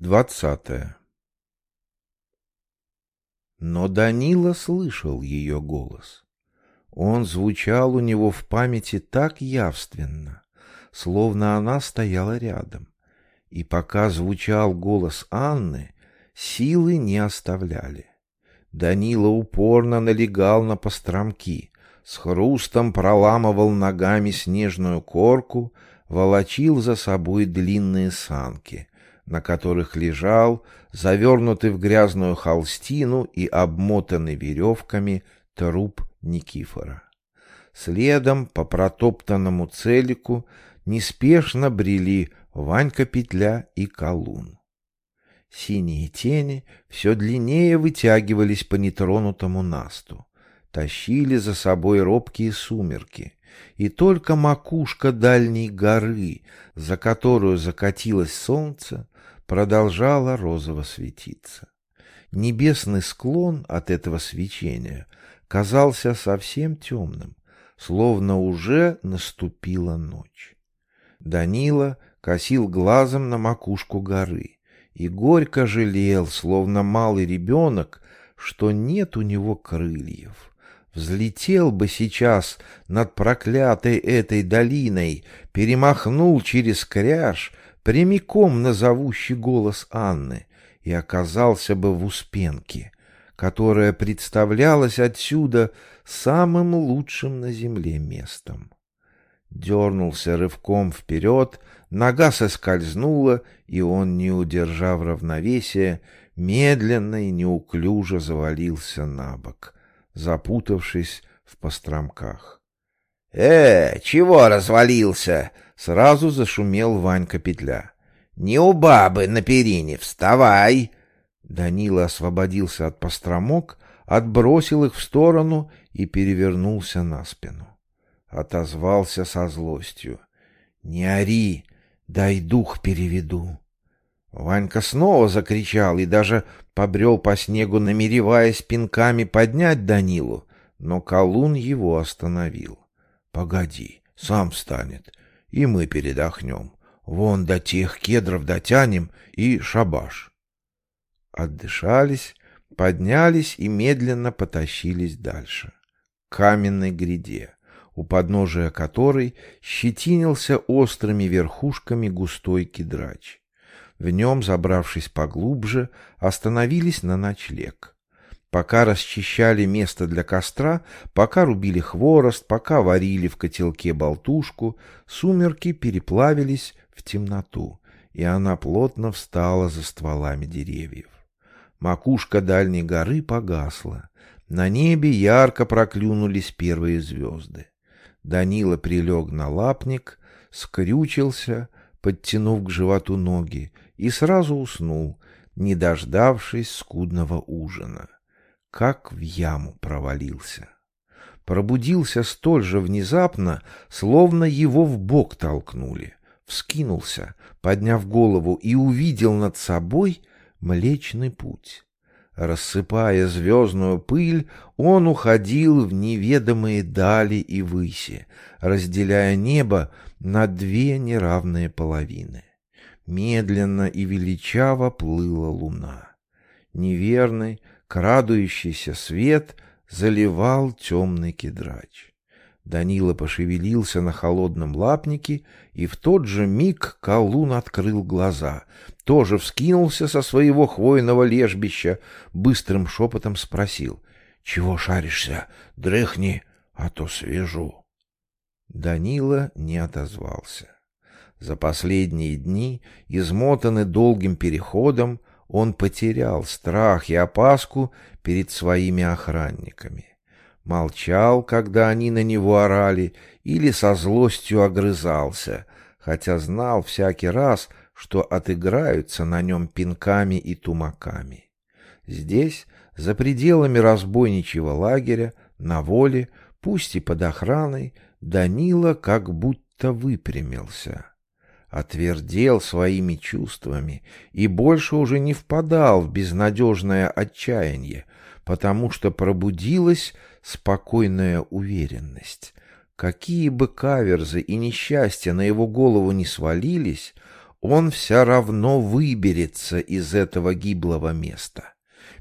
Двадцатое. Но Данила слышал ее голос. Он звучал у него в памяти так явственно, словно она стояла рядом. И пока звучал голос Анны, силы не оставляли. Данила упорно налегал на постромки, с хрустом проламывал ногами снежную корку, волочил за собой длинные санки — на которых лежал, завернутый в грязную холстину и обмотанный веревками, труп Никифора. Следом по протоптанному целику неспешно брели Ванька Петля и Колун. Синие тени все длиннее вытягивались по нетронутому насту, тащили за собой робкие сумерки, и только макушка дальней горы, за которую закатилось солнце, продолжала розово светиться. Небесный склон от этого свечения казался совсем темным, словно уже наступила ночь. Данила косил глазом на макушку горы и горько жалел, словно малый ребенок, что нет у него крыльев. Взлетел бы сейчас над проклятой этой долиной, перемахнул через кряж прямиком на зовущий голос Анны и оказался бы в Успенке, которая представлялась отсюда самым лучшим на земле местом. Дернулся рывком вперед, нога соскользнула, и он, не удержав равновесия, медленно и неуклюже завалился на бок, запутавшись в постромках. — Э, чего развалился? Сразу зашумел Ванька Петля. «Не у бабы на перине, вставай!» Данила освободился от постромок, отбросил их в сторону и перевернулся на спину. Отозвался со злостью. «Не ори, дай дух переведу!» Ванька снова закричал и даже побрел по снегу, намереваясь пинками поднять Данилу, но колун его остановил. — Погоди, сам встанет и мы передохнем. Вон до тех кедров дотянем и шабаш. Отдышались, поднялись и медленно потащились дальше. К каменной гряде, у подножия которой щетинился острыми верхушками густой кедрач. В нем, забравшись поглубже, остановились на ночлег. Пока расчищали место для костра, пока рубили хворост, пока варили в котелке болтушку, сумерки переплавились в темноту, и она плотно встала за стволами деревьев. Макушка дальней горы погасла. На небе ярко проклюнулись первые звезды. Данила прилег на лапник, скрючился, подтянув к животу ноги, и сразу уснул, не дождавшись скудного ужина как в яму провалился. Пробудился столь же внезапно, словно его в бок толкнули. Вскинулся, подняв голову, и увидел над собой Млечный Путь. Рассыпая звездную пыль, он уходил в неведомые дали и выси, разделяя небо на две неравные половины. Медленно и величаво плыла луна. Неверный, Крадущийся свет заливал темный кедрач. Данила пошевелился на холодном лапнике, и в тот же миг колун открыл глаза, тоже вскинулся со своего хвойного лежбища, быстрым шепотом спросил. — Чего шаришься? Дрыхни, а то свежу. Данила не отозвался. За последние дни, измотанный долгим переходом, он потерял страх и опаску перед своими охранниками. Молчал, когда они на него орали, или со злостью огрызался, хотя знал всякий раз, что отыграются на нем пинками и тумаками. Здесь, за пределами разбойничьего лагеря, на воле, пусть и под охраной, Данила как будто выпрямился отвердел своими чувствами и больше уже не впадал в безнадежное отчаяние, потому что пробудилась спокойная уверенность. Какие бы каверзы и несчастья на его голову не свалились, он все равно выберется из этого гиблого места,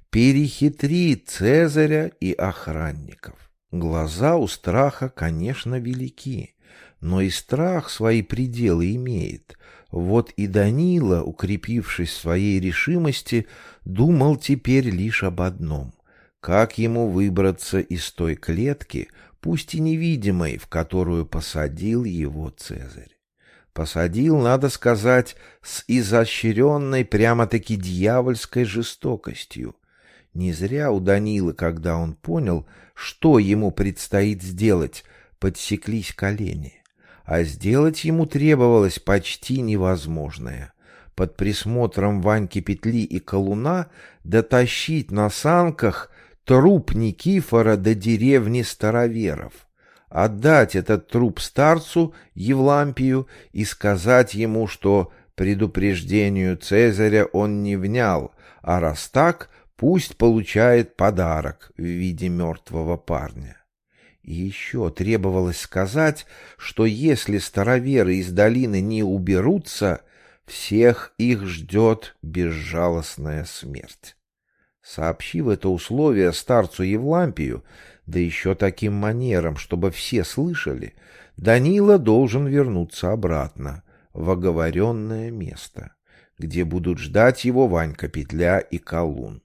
перехитрит Цезаря и охранников. Глаза у страха, конечно, велики, но и страх свои пределы имеет. Вот и Данила, укрепившись в своей решимости, думал теперь лишь об одном — как ему выбраться из той клетки, пусть и невидимой, в которую посадил его Цезарь. Посадил, надо сказать, с изощренной, прямо-таки дьявольской жестокостью. Не зря у Данила, когда он понял, что ему предстоит сделать, подсеклись колени. А сделать ему требовалось почти невозможное. Под присмотром Ваньки Петли и Колуна дотащить на санках труп Никифора до деревни Староверов, отдать этот труп старцу Евлампию и сказать ему, что предупреждению Цезаря он не внял, а раз так, Пусть получает подарок в виде мертвого парня. И еще требовалось сказать, что если староверы из долины не уберутся, всех их ждет безжалостная смерть. Сообщив это условие старцу Евлампию, да еще таким манером, чтобы все слышали, Данила должен вернуться обратно, в оговоренное место, где будут ждать его Ванька Петля и Колун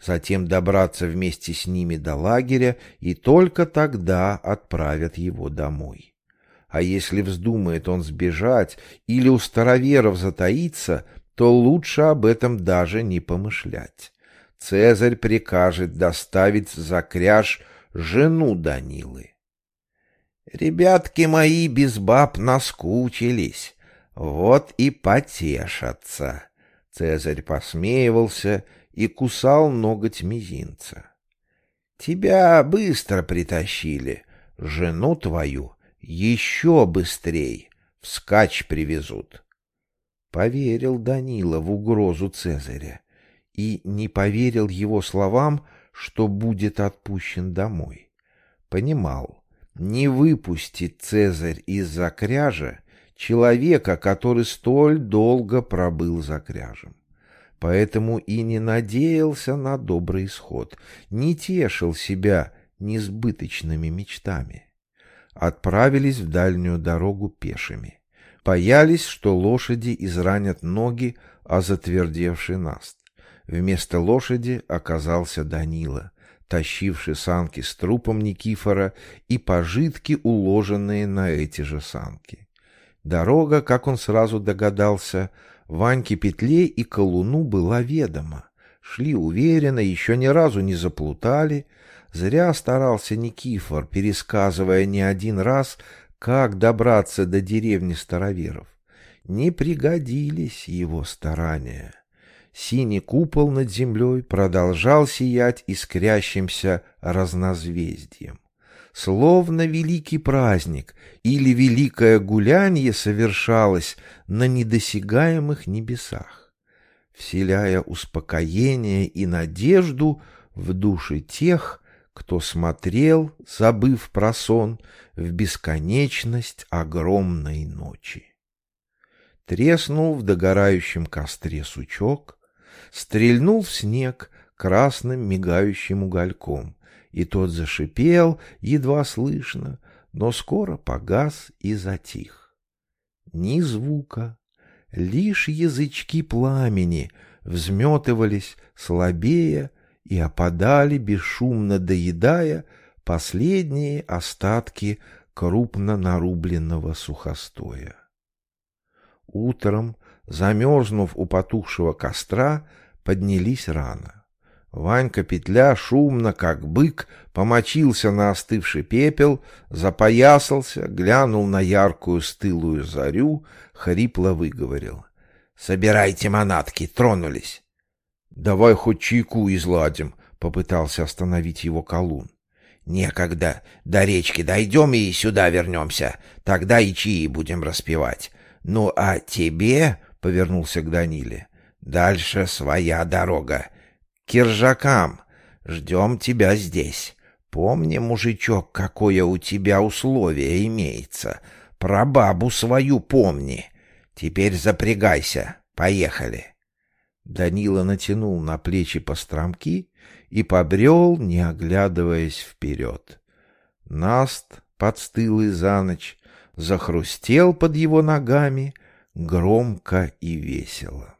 затем добраться вместе с ними до лагеря и только тогда отправят его домой. А если вздумает он сбежать или у староверов затаиться, то лучше об этом даже не помышлять. Цезарь прикажет доставить за кряж жену Данилы. Ребятки мои без баб наскучились, вот и потешатся. Цезарь посмеивался и кусал ноготь мизинца. Тебя быстро притащили, жену твою еще быстрей, вскачь привезут. Поверил Данила в угрозу Цезаря и не поверил его словам, что будет отпущен домой. Понимал, не выпустит Цезарь из-за кряжа человека, который столь долго пробыл за кряжем поэтому и не надеялся на добрый исход, не тешил себя несбыточными мечтами. Отправились в дальнюю дорогу пешими. Боялись, что лошади изранят ноги, а затвердевший наст. Вместо лошади оказался Данила, тащивший санки с трупом Никифора и пожитки, уложенные на эти же санки. Дорога, как он сразу догадался, Ваньке Петле и Колуну была ведома. Шли уверенно, еще ни разу не заплутали. Зря старался Никифор, пересказывая не один раз, как добраться до деревни староверов. Не пригодились его старания. Синий купол над землей продолжал сиять искрящимся разнозвездием словно великий праздник или великое гулянье совершалось на недосягаемых небесах, вселяя успокоение и надежду в души тех, кто смотрел, забыв про сон, в бесконечность огромной ночи. Треснул в догорающем костре сучок, стрельнул в снег красным мигающим угольком, и тот зашипел, едва слышно, но скоро погас и затих. Ни звука, лишь язычки пламени взметывались слабее и опадали, бесшумно доедая последние остатки крупно нарубленного сухостоя. Утром, замерзнув у потухшего костра, поднялись рано. Ванька Петля шумно, как бык, помочился на остывший пепел, запоясался, глянул на яркую стылую зарю, хрипло выговорил. — Собирайте манатки, тронулись. — Давай хоть чайку изладим, — попытался остановить его колун. — Некогда. До речки дойдем и сюда вернемся. Тогда и чаи будем распевать. Ну, а тебе, — повернулся к Даниле, — дальше своя дорога киржакам. Ждем тебя здесь. Помни, мужичок, какое у тебя условие имеется. Про бабу свою помни. Теперь запрягайся. Поехали. Данила натянул на плечи постромки и побрел, не оглядываясь вперед. Наст, подстылый за ночь, захрустел под его ногами громко и весело.